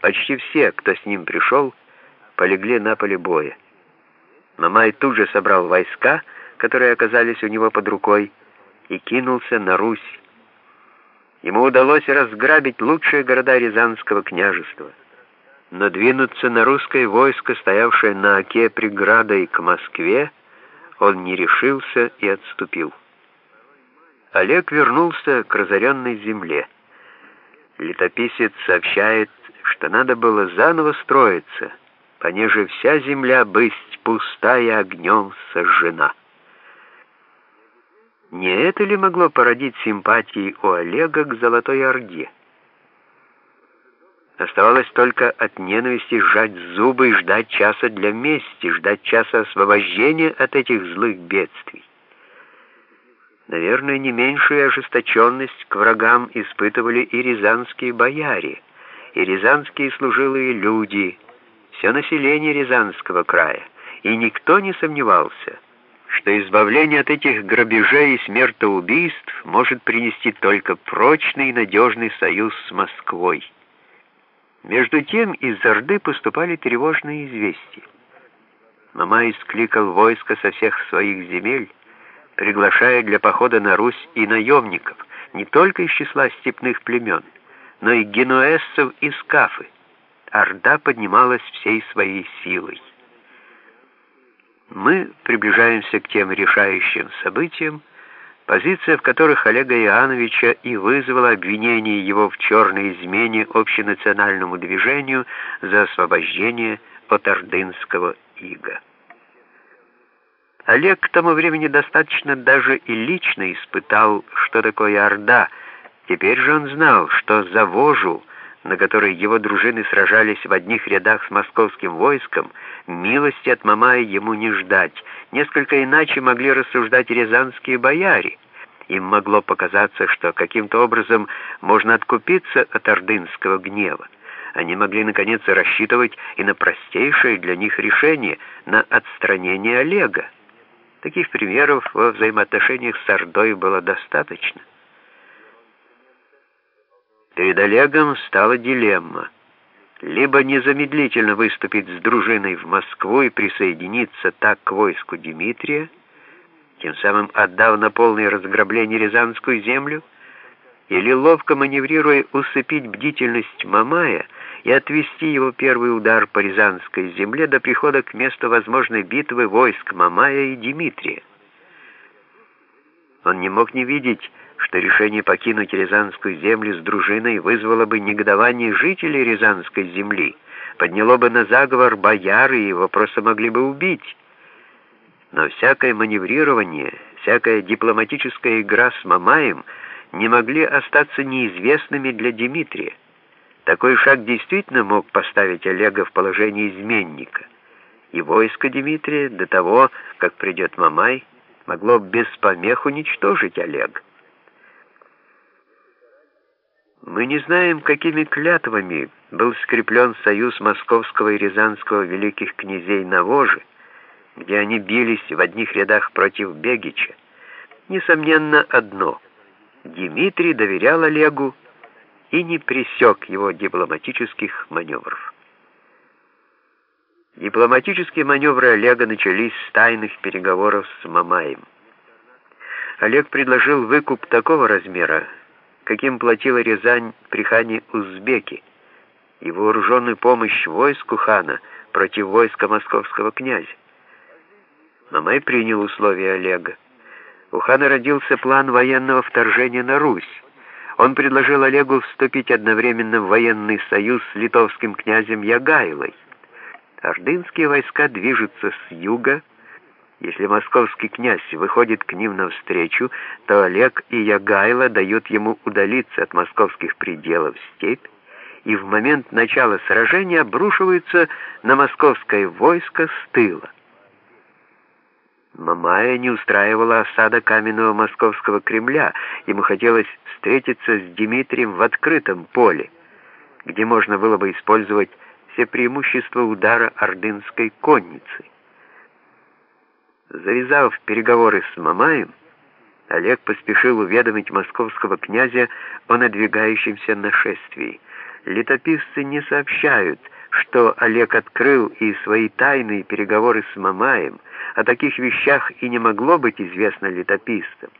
Почти все, кто с ним пришел, полегли на поле боя. Мамай тут же собрал войска, которые оказались у него под рукой, и кинулся на Русь. Ему удалось разграбить лучшие города Рязанского княжества. Но двинуться на русское войско, стоявшее на оке преградой к Москве, он не решился и отступил. Олег вернулся к разоренной земле. Летописец сообщает, что надо было заново строиться, понеже вся земля бысть пустая огнем сожжена. Не это ли могло породить симпатии у Олега к Золотой Орде? Оставалось только от ненависти сжать зубы и ждать часа для мести, ждать часа освобождения от этих злых бедствий. Наверное, не меньшую ожесточенность к врагам испытывали и рязанские бояре, и рязанские служилые люди, все население Рязанского края, и никто не сомневался, что избавление от этих грабежей и смертоубийств может принести только прочный и надежный союз с Москвой. Между тем из Орды поступали тревожные известия. Мамай скликал войско со всех своих земель, приглашая для похода на Русь и наемников, не только из числа степных племен, но и генуэзцев и скафы. Орда поднималась всей своей силой. Мы приближаемся к тем решающим событиям, позиция в которых Олега Иоанновича и вызвала обвинение его в черной измене общенациональному движению за освобождение от ордынского ига. Олег к тому времени достаточно даже и лично испытал, что такое Орда. Теперь же он знал, что за Вожу, на которой его дружины сражались в одних рядах с московским войском, милости от Мамая ему не ждать. Несколько иначе могли рассуждать рязанские бояре. Им могло показаться, что каким-то образом можно откупиться от ордынского гнева. Они могли, наконец, рассчитывать и на простейшее для них решение, на отстранение Олега. Таких примеров во взаимоотношениях с Ордой было достаточно. Перед Олегом стала дилемма. Либо незамедлительно выступить с дружиной в Москву и присоединиться так к войску Дмитрия, тем самым отдав на полное разграбление Рязанскую землю, или ловко маневрируя усыпить бдительность Мамая и отвести его первый удар по Рязанской земле до прихода к месту возможной битвы войск Мамая и Дмитрия. Он не мог не видеть, что решение покинуть Рязанскую землю с дружиной вызвало бы негодование жителей Рязанской земли, подняло бы на заговор бояр и его просто могли бы убить. Но всякое маневрирование, всякая дипломатическая игра с Мамаем не могли остаться неизвестными для Дмитрия. Такой шаг действительно мог поставить Олега в положение изменника. И войско Дмитрия до того, как придет Мамай, могло без помех уничтожить Олега. Мы не знаем, какими клятвами был скреплен союз московского и рязанского великих князей на Воже, где они бились в одних рядах против Бегича. Несомненно, одно — Дмитрий доверял Олегу и не пресек его дипломатических маневров. Дипломатические маневры Олега начались с тайных переговоров с Мамаем. Олег предложил выкуп такого размера, каким платила Рязань при хане Узбеки, и вооруженную помощь войску хана против войска московского князя. Мамай принял условия Олега. У хана родился план военного вторжения на Русь. Он предложил Олегу вступить одновременно в военный союз с литовским князем Ягайлой. Ордынские войска движутся с юга. Если московский князь выходит к ним навстречу, то Олег и Ягайло дают ему удалиться от московских пределов степь, и в момент начала сражения обрушиваются на московское войско с тыла. Мамая не устраивала осада каменного московского Кремля. Ему хотелось встретиться с Дмитрием в открытом поле, где можно было бы использовать все преимущества удара ордынской конницы. Завязав переговоры с Мамаем, Олег поспешил уведомить московского князя о надвигающемся нашествии. летописцы не сообщают, что Олег открыл и свои тайные переговоры с Мамаем, о таких вещах и не могло быть известно летописцам.